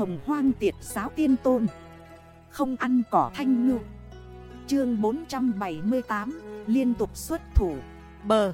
hồng hoang tiệt giáo tiên tôn. Không ăn cỏ thanh ngư. Chương 478 Liên tục xuất thủ. Bờ.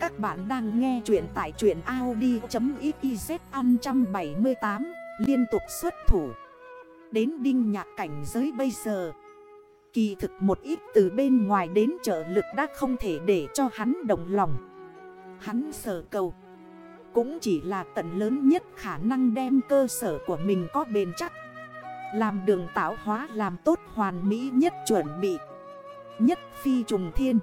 Các bạn đang nghe chuyện tại truyện Audi.xyz ăn 178 Liên tục xuất thủ. Đến đinh nhạc cảnh giới bây giờ, Kỳ thực một ít từ bên ngoài đến trợ lực đã không thể để cho hắn đồng lòng. Hắn sở cầu. Cũng chỉ là tận lớn nhất khả năng đem cơ sở của mình có bền chắc. Làm đường tạo hóa, làm tốt hoàn mỹ nhất chuẩn bị. Nhất phi trùng thiên.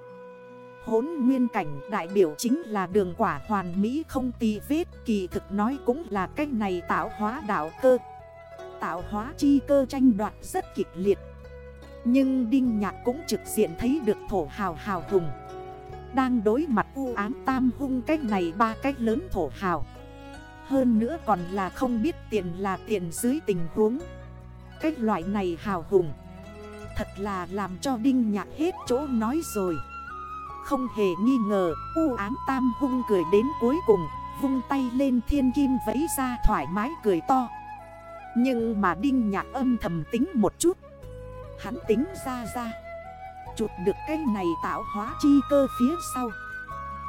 Hốn nguyên cảnh đại biểu chính là đường quả hoàn mỹ không tì vết, Kỳ thực nói cũng là cách này tạo hóa đạo cơ. Tạo hóa chi cơ tranh đoạt rất kịch liệt. Nhưng Đinh Nhạc cũng trực diện thấy được thổ hào hào hùng. Đang đối mặt u ám tam hung cách này ba cách lớn thổ hào. Hơn nữa còn là không biết tiền là tiền dưới tình huống. Cách loại này hào hùng. Thật là làm cho Đinh Nhạc hết chỗ nói rồi. Không hề nghi ngờ, U ám tam hung cười đến cuối cùng, Vung tay lên thiên kim vẫy ra thoải mái cười to. Nhưng mà Đinh Nhạc âm thầm tính một chút. Hắn tính ra ra chuột được cái này tạo hóa chi cơ phía sau.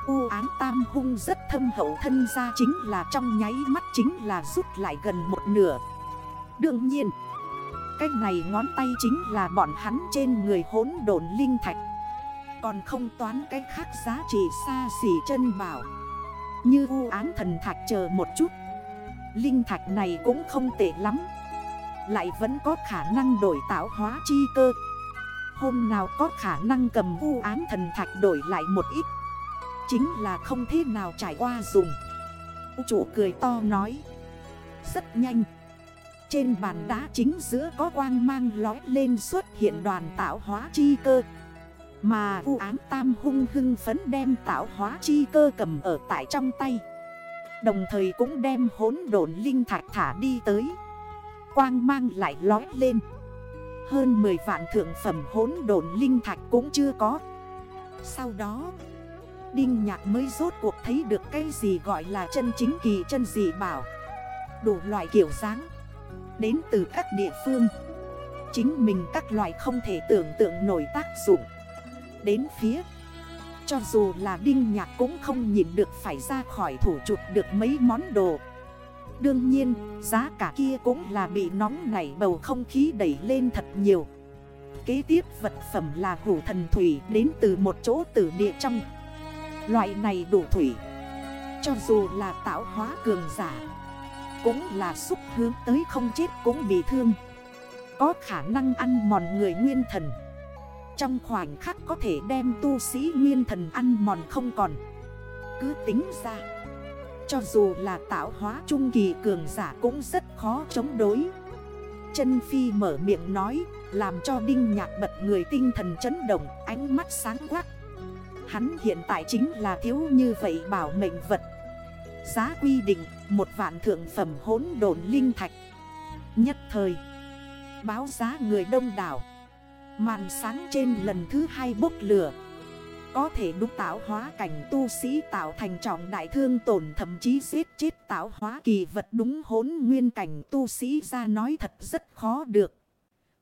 U án tam hung rất thâm hậu thân ra chính là trong nháy mắt chính là rút lại gần một nửa. Đương nhiên, Cái này ngón tay chính là bọn hắn trên người hốn đồn linh thạch. Còn không toán cái khác giá trị xa xỉ chân bảo. Như u án thần thạch chờ một chút. Linh thạch này cũng không tệ lắm. Lại vẫn có khả năng đổi tạo hóa chi cơ. Hôm nào có khả năng cầm u án thần thạch đổi lại một ít? Chính là không thế nào trải qua dùng. U chủ cười to nói. Rất nhanh. Trên bàn đá chính giữa có quang mang lói lên xuất hiện đoàn tạo hóa chi cơ. Mà u án tam hung hưng phấn đem tạo hóa chi cơ cầm ở tại trong tay. Đồng thời cũng đem hốn độn linh thạch thả đi tới. Quang mang lại lói lên. Hơn 10 vạn thượng phẩm hốn độn linh thạch cũng chưa có. Sau đó, Đinh nhạc mới rốt cuộc thấy được cái gì gọi là chân chính kỳ chân dị bảo. Đủ loại kiểu dáng, Đến từ các địa phương. Chính mình các loại không thể tưởng tượng nổi tác dụng. Đến phía, Cho dù là đinh nhạc cũng không nhìn được phải ra khỏi thủ chụp được mấy món đồ. Đương nhiên, giá cả kia cũng là bị nóng nảy bầu không khí đẩy lên thật nhiều. Kế tiếp vật phẩm là hủ thần thủy đến từ một chỗ tử địa trong. Loại này đủ thủy. Cho dù là tạo hóa cường giả, Cũng là xúc hướng tới không chết cũng bị thương. Có khả năng ăn mòn người nguyên thần. Trong khoảnh khắc có thể đem tu sĩ nguyên thần ăn mòn không còn. Cứ tính ra cho dù là tạo hóa trung kỳ cường giả cũng rất khó chống đối. Chân Phi mở miệng nói, Làm cho Đinh Nhạc bật người tinh thần chấn động, Ánh mắt sáng quắc. Hắn hiện tại chính là thiếu như vậy bảo mệnh vật. Giá quy định, một vạn thượng phẩm hốn đồn linh thạch. Nhất thời, Báo giá người đông đảo. Màn sáng trên lần thứ hai bốc lửa. Có thể đúc tạo hóa cảnh tu sĩ tạo thành trọng đại thương tổn, Thậm chí giết chết tạo hóa kỳ vật đúng hốn nguyên cảnh tu sĩ ra nói thật rất khó được.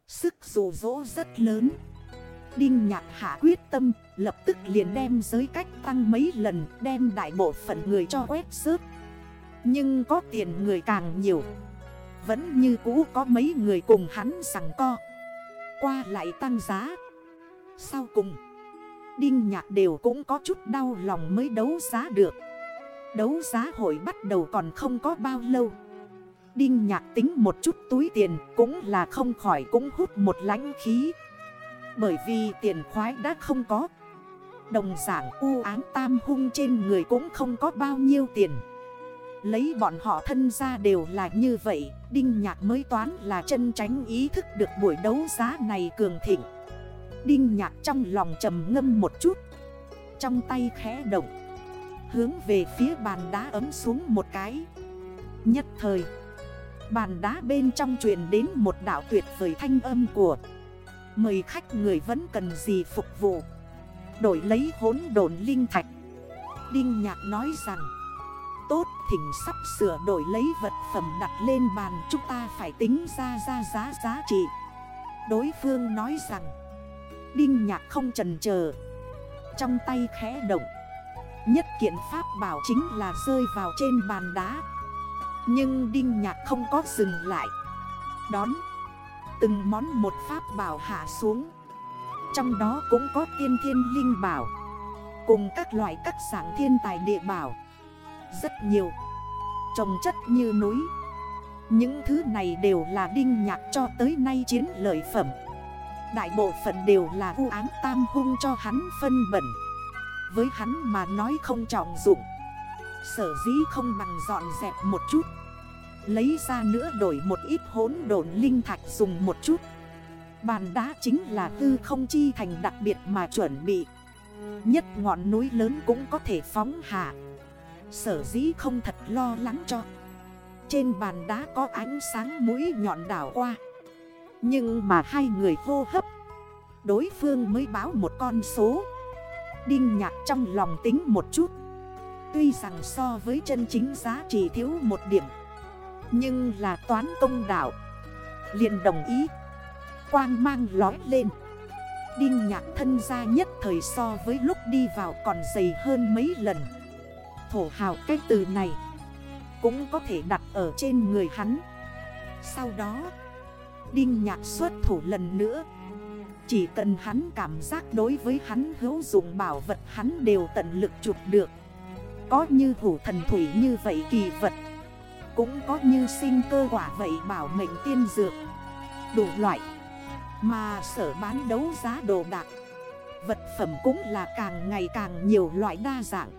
Sức rủ rỗ rất lớn. Đinh nhạc hạ quyết tâm, Lập tức liền đem giới cách tăng mấy lần, Đem đại bộ phận người cho quét rớt. Nhưng có tiền người càng nhiều. Vẫn như cũ có mấy người cùng hắn rằng co. Qua lại tăng giá. Sau cùng Đinh nhạc đều cũng có chút đau lòng mới đấu giá được. Đấu giá hội bắt đầu còn không có bao lâu. Đinh nhạc tính một chút túi tiền Cũng là không khỏi cũng hút một lánh khí. Bởi vì tiền khoái đã không có. Đồng giảng u án tam hung trên người cũng không có bao nhiêu tiền. Lấy bọn họ thân ra đều là như vậy, Đinh nhạc mới toán là chân tránh ý thức được buổi đấu giá này cường thịnh. Đinh nhạc trong lòng trầm ngâm một chút. Trong tay khẽ động. Hướng về phía bàn đá ấm xuống một cái. Nhất thời, Bàn đá bên trong truyền đến một đảo tuyệt vời thanh âm của Mời khách người vẫn cần gì phục vụ. Đổi lấy hốn đồn linh thạch. Đinh Nhạc nói rằng, tốt, Thỉnh sắp sửa đổi lấy vật phẩm đặt lên bàn Chúng ta phải tính ra ra giá giá trị. Đối phương nói rằng Đinh nhạc không trần chờ. Trong tay khẽ động. Nhất kiện pháp bảo chính là rơi vào trên bàn đá. Nhưng Đinh nhạc không có dừng lại. Đón. Từng món một pháp bảo hạ xuống. Trong đó cũng có tiên thiên linh bảo. Cùng các loại các sản thiên tài địa bảo. Rất nhiều. Trồng chất như núi. Những thứ này đều là đinh nhạc cho tới nay chiến lợi phẩm. Đại bộ phận đều là u án tam hung cho hắn phân bẩn. Với hắn mà nói không trọng dụng. Sở dĩ không bằng dọn dẹp một chút. Lấy ra nữa đổi một ít hốn đồn linh thạch dùng một chút. Bàn đá chính là tư không chi thành đặc biệt mà chuẩn bị. Nhất ngọn núi lớn cũng có thể phóng hạ. Sở dĩ không thật lo lắng cho. Trên bàn đá có ánh sáng mũi nhọn đảo qua. Nhưng mà hai người hô hấp. Đối phương mới báo một con số. Đinh nhạc trong lòng tính một chút. Tuy rằng so với chân chính giá chỉ thiếu một điểm. Nhưng là toán công đạo. Liền đồng ý. Quang mang lói lên. Đinh nhạc thân ra nhất thời so với lúc đi vào còn dày hơn mấy lần. Thổ hào cái từ này Cũng có thể đặt ở trên người hắn. Sau đó Đinh nhạc xuất thủ lần nữa. Chỉ cần hắn cảm giác đối với hắn hữu dụng bảo vật hắn đều tận lực chụp được. Có như hủ thần thủy như vậy kỳ vật. Cũng có như sinh cơ quả vậy bảo mệnh tiên dược. Đủ loại. Mà sở bán đấu giá đồ đạc. Vật phẩm cũng là càng ngày càng nhiều loại đa dạng.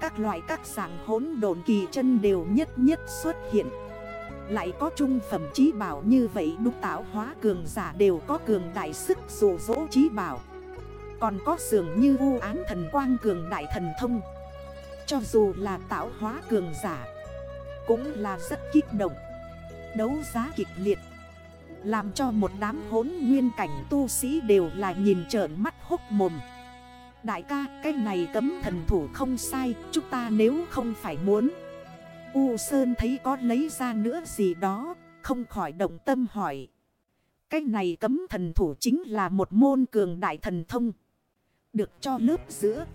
Các loại các dạng hốn đồn kỳ chân đều nhất nhất xuất hiện. Lại có trung phẩm trí bảo như vậy, đúc tạo hóa cường giả đều có cường đại sức dù dỗ trí bảo. Còn có dường như u án thần quang cường đại thần thông. Cho dù là tạo hóa cường giả, Cũng là rất kích động, Đấu giá kịch liệt. Làm cho một đám hốn nguyên cảnh tu sĩ đều là nhìn trợn mắt hốc mồm. Đại ca, cái này cấm thần thủ không sai, Chúng ta nếu không phải muốn U Sơn thấy có lấy ra nữa gì đó, Không khỏi động tâm hỏi. Cái này cấm thần thủ chính là một môn cường đại thần thông. Được cho lớp giữa.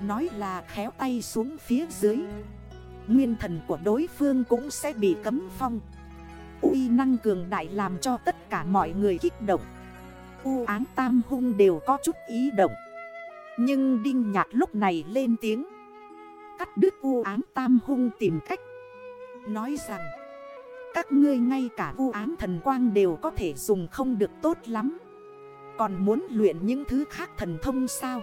Nói là khéo tay xuống phía dưới. Nguyên thần của đối phương cũng sẽ bị cấm phong. Uy năng cường đại làm cho tất cả mọi người kích động. U án tam hung đều có chút ý động. Nhưng Đinh Nhạc lúc này lên tiếng. Cắt đứt u ám tam hung tìm cách. Nói rằng, Các ngươi ngay cả u ám thần quang đều có thể dùng không được tốt lắm. Còn muốn luyện những thứ khác thần thông sao?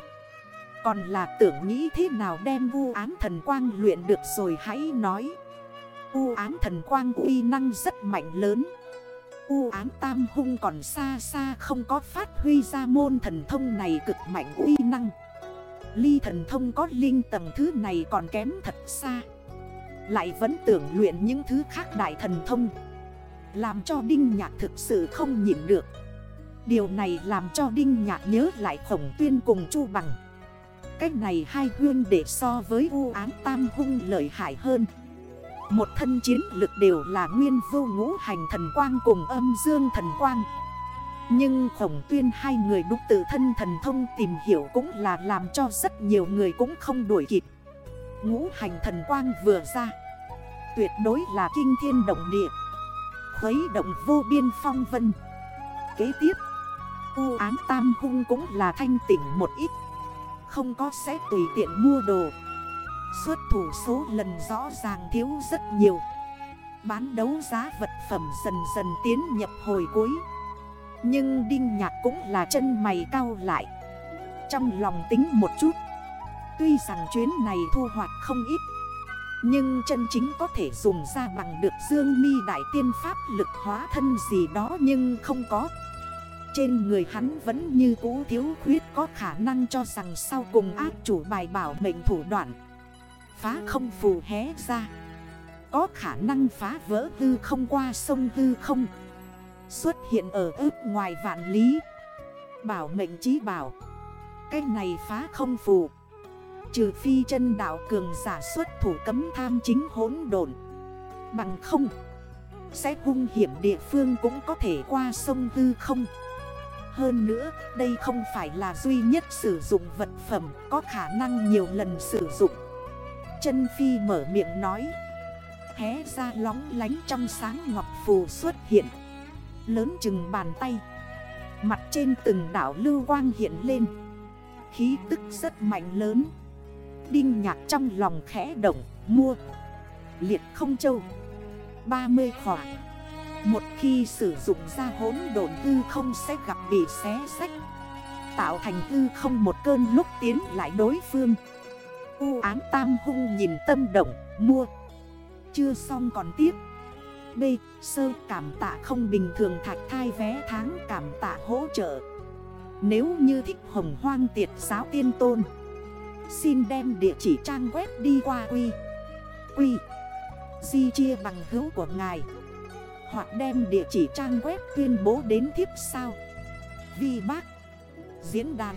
Còn là tưởng nghĩ thế nào đem vu ám thần quang luyện được rồi hãy nói. U ám thần quang uy năng rất mạnh lớn. U ám tam hung còn xa xa không có phát huy ra môn thần thông này cực mạnh uy năng. Ly thần thông có linh tầng thứ này còn kém thật xa. Lại vẫn tưởng luyện những thứ khác đại thần thông. Làm cho Đinh Nhạc thực sự không nhịn được. Điều này làm cho Đinh Nhạc nhớ lại khổng tuyên cùng Chu Bằng. Cách này hai huyên để so với u án tam hung lợi hại hơn. Một thân chiến lực đều là nguyên vô ngũ hành thần quang cùng âm dương thần quang. Nhưng khổng tuyên hai người đúc tự thân thần thông tìm hiểu cũng là làm cho rất nhiều người cũng không đuổi kịp. Ngũ hành thần quang vừa ra. Tuyệt đối là kinh thiên động địa. Khuấy động vô biên phong vân. Kế tiếp, U án tam hung cũng là thanh tỉnh một ít. Không có sẽ tùy tiện mua đồ. Xuất thủ số lần rõ ràng thiếu rất nhiều. Bán đấu giá vật phẩm dần dần tiến nhập hồi cuối. Nhưng Đinh Nhạc cũng là chân mày cao lại. Trong lòng tính một chút, Tuy rằng chuyến này thu hoạch không ít, Nhưng chân chính có thể dùng ra bằng được dương mi đại tiên pháp lực hóa thân gì đó nhưng không có. Trên người hắn vẫn như cũ thiếu khuyết, có khả năng cho rằng sau cùng ác chủ bài bảo mệnh thủ đoạn. Phá không phù hé ra. Có khả năng phá vỡ hư không qua sông hư không. Xuất hiện ở ước ngoài vạn lý. Bảo mệnh chí bảo. Cái này phá không phù. Trừ phi chân đảo cường giả xuất thủ cấm tham chính hỗn độn. Bằng không, Sẽ hung hiểm địa phương cũng có thể qua sông hư không? Hơn nữa, đây không phải là duy nhất sử dụng vật phẩm Có khả năng nhiều lần sử dụng. Chân phi mở miệng nói, Hé ra lóng lánh trong sáng ngọc phù xuất hiện. Lớn chừng bàn tay. Mặt trên từng đảo lưu quang hiện lên. Khí tức rất mạnh lớn. Đinh nhạc trong lòng khẽ động, Mua. Liệt không châu. 30 khỏa. Một khi sử dụng ra hốn độn tư không sẽ gặp bị xé sách Tạo thành tư không một cơn lúc tiến lại đối phương. U án tam hung nhìn tâm động, Mua. Chưa xong còn tiếp. B. Sơ cảm tạ không bình thường thạch thai vé tháng cảm tạ hỗ trợ. Nếu như thích hồng hoang tiệt giáo tiên tôn, Xin đem địa chỉ trang web đi qua Quy. Quy. Di chia bằng hữu của ngài. Hoặc đem địa chỉ trang web tuyên bố đến thiếp sao. Vi bác. Diễn đàn.